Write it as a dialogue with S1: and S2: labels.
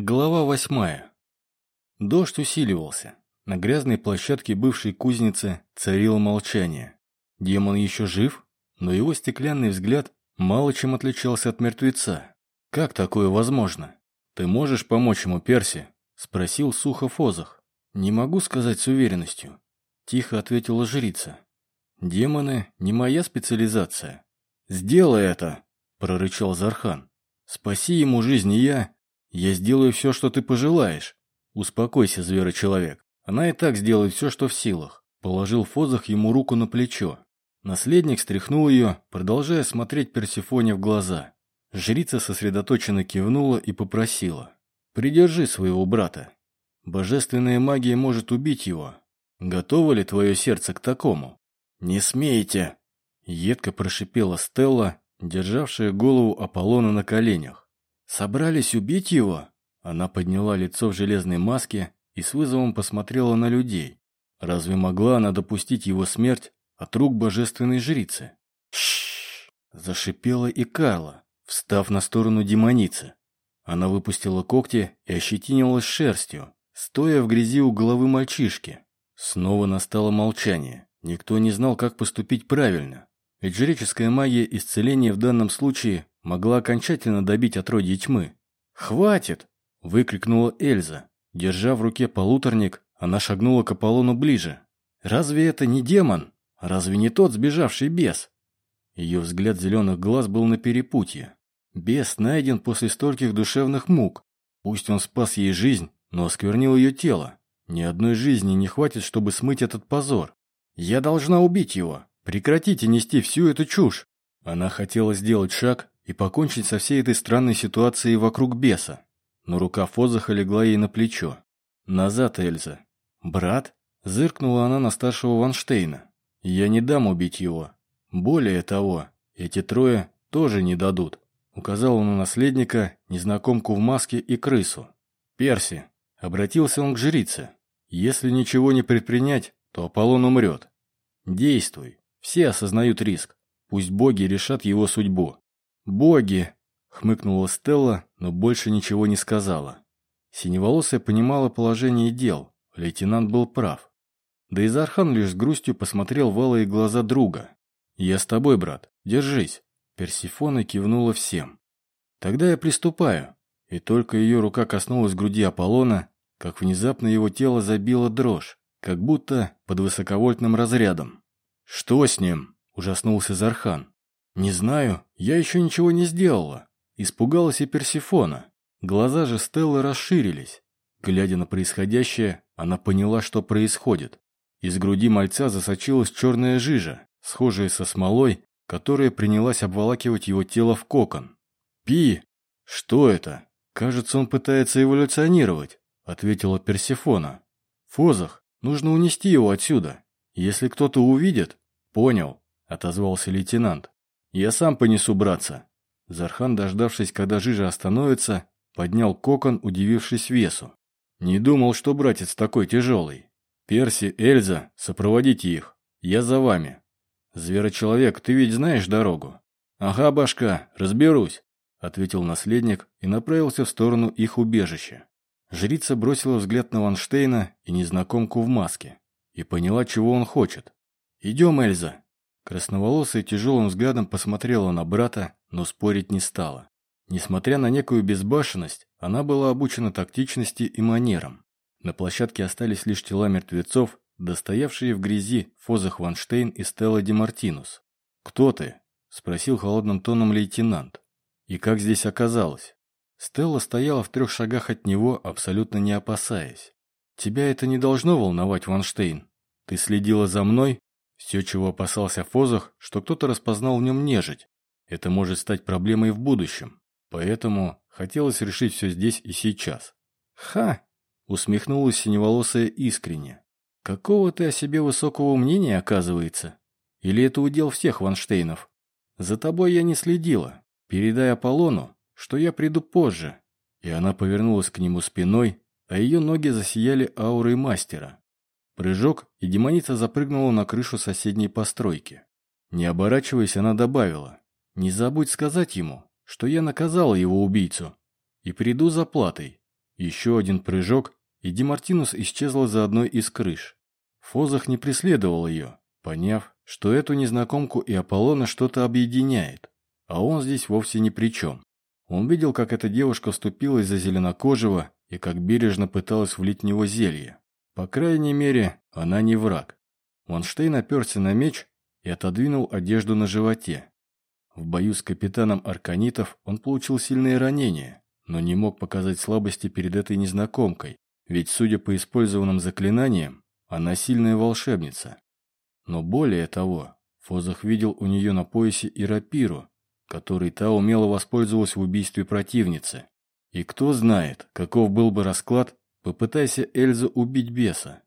S1: Глава восьмая. Дождь усиливался. На грязной площадке бывшей кузницы царило молчание. Демон еще жив, но его стеклянный взгляд мало чем отличался от мертвеца. «Как такое возможно? Ты можешь помочь ему, Перси?» – спросил сухо Фозах. «Не могу сказать с уверенностью», – тихо ответила жрица. «Демоны – не моя специализация». «Сделай это!» – прорычал Зархан. «Спаси ему жизнь, и я...» «Я сделаю все, что ты пожелаешь». «Успокойся, зверочеловек. Она и так сделает все, что в силах». Положил Фозах ему руку на плечо. Наследник стряхнул ее, продолжая смотреть Персифоне в глаза. Жрица сосредоточенно кивнула и попросила. «Придержи своего брата. Божественная магия может убить его. Готово ли твое сердце к такому?» «Не смейте!» Едко прошипела Стелла, державшая голову Аполлона на коленях. «Собрались убить его?» Она подняла лицо в железной маске и с вызовом посмотрела на людей. Разве могла она допустить его смерть от рук божественной жрицы? «Шшш!» – зашипела и Карла, встав на сторону демоницы. Она выпустила когти и ощетинилась шерстью, стоя в грязи у головы мальчишки. Снова настало молчание. Никто не знал, как поступить правильно. Ведь жреческая магия исцеления в данном случае могла окончательно добить отродье тьмы. «Хватит!» – выкрикнула Эльза. Держа в руке полуторник, она шагнула к Аполлону ближе. «Разве это не демон? Разве не тот сбежавший бес?» Ее взгляд зеленых глаз был на перепутье. Бес найден после стольких душевных мук. Пусть он спас ей жизнь, но осквернил ее тело. Ни одной жизни не хватит, чтобы смыть этот позор. «Я должна убить его! Прекратите нести всю эту чушь!» Она хотела сделать шаг, и покончить со всей этой странной ситуацией вокруг беса. Но рука Фозаха легла ей на плечо. «Назад, Эльза!» «Брат?» – зыркнула она на старшего Ванштейна. «Я не дам убить его. Более того, эти трое тоже не дадут», – указал он на наследника, незнакомку в маске и крысу. «Перси!» – обратился он к жрице. «Если ничего не предпринять, то Аполлон умрет. Действуй. Все осознают риск. Пусть боги решат его судьбу. «Боги!» — хмыкнула Стелла, но больше ничего не сказала. Синеволосая понимала положение дел, лейтенант был прав. Да и Зархан лишь с грустью посмотрел в алые глаза друга. «Я с тобой, брат, держись!» Персифона кивнула всем. «Тогда я приступаю!» И только ее рука коснулась груди Аполлона, как внезапно его тело забило дрожь, как будто под высоковольтным разрядом. «Что с ним?» – ужаснулся Зархан. «Не знаю, я еще ничего не сделала». Испугалась и Персифона. Глаза же Стеллы расширились. Глядя на происходящее, она поняла, что происходит. Из груди мальца засочилась черная жижа, схожая со смолой, которая принялась обволакивать его тело в кокон. «Пи! Что это? Кажется, он пытается эволюционировать», — ответила Персифона. «Фозах, нужно унести его отсюда. Если кто-то увидит...» «Понял», — отозвался лейтенант. «Я сам понесу, братца». Зархан, дождавшись, когда жижа остановится, поднял кокон, удивившись весу. «Не думал, что братец такой тяжелый. Перси, Эльза, сопроводите их. Я за вами. Зверочеловек, ты ведь знаешь дорогу?» «Ага, башка, разберусь», — ответил наследник и направился в сторону их убежища. Жрица бросила взгляд на Ванштейна и незнакомку в маске и поняла, чего он хочет. «Идем, Эльза», Красноволосая тяжелым взглядом посмотрела на брата, но спорить не стала. Несмотря на некую безбашенность, она была обучена тактичности и манерам. На площадке остались лишь тела мертвецов, достоявшие в грязи Фозах Ванштейн и Стелла Демартинус. «Кто ты?» – спросил холодным тоном лейтенант. «И как здесь оказалось?» Стелла стояла в трех шагах от него, абсолютно не опасаясь. «Тебя это не должно волновать, Ванштейн. Ты следила за мной?» Все, чего опасался Фозах, что кто-то распознал в нем нежить. Это может стать проблемой в будущем. Поэтому хотелось решить все здесь и сейчас. «Ха!» — усмехнулась синеволосая искренне. «Какого ты о себе высокого мнения, оказывается? Или это удел всех Ванштейнов? За тобой я не следила. Передай Аполлону, что я приду позже». И она повернулась к нему спиной, а ее ноги засияли аурой мастера. Прыжок, и демоница запрыгнула на крышу соседней постройки. Не оборачиваясь, она добавила, «Не забудь сказать ему, что я наказала его убийцу, и приду за платой. Еще один прыжок, и Демартинус исчезла за одной из крыш. Фозах не преследовал ее, поняв, что эту незнакомку и Аполлона что-то объединяет, а он здесь вовсе ни при чем. Он видел, как эта девушка вступилась за зеленокожего и как бережно пыталась влить в него зелье. По крайней мере, она не враг. Ванштейн оперся на меч и отодвинул одежду на животе. В бою с капитаном Арканитов он получил сильные ранения, но не мог показать слабости перед этой незнакомкой, ведь, судя по использованным заклинаниям, она сильная волшебница. Но более того, Фозах видел у нее на поясе и рапиру, которой та умело воспользовалась в убийстве противницы. И кто знает, каков был бы расклад, попытайся Эльза убить беса.